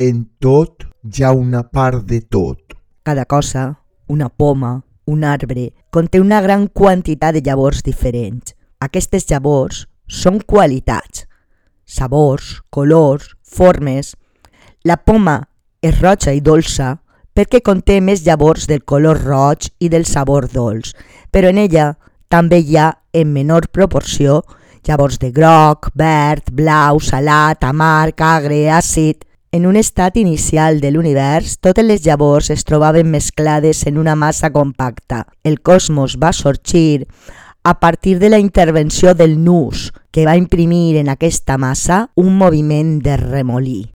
En tot hi ha una part de tot. Cada cosa, una poma, un arbre, conté una gran quantitat de llavors diferents. Aquestes llavors són qualitats, sabors, colors, formes. La poma és roja i dolça perquè conté més llavors del color roig i del sabor dolç, però en ella també hi ha, en menor proporció, llavors de groc, verd, blau, salat, amarg, agre, àcid. En un estat inicial de l'univers, totes les llavors es trobaven mesclades en una massa compacta. El cosmos va sorgir a partir de la intervenció del nus, que va imprimir en aquesta massa un moviment de remolí.